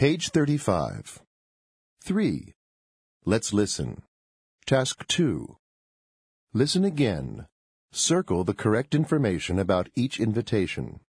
Page 35. 3. Let's listen. Task 2. Listen again. Circle the correct information about each invitation.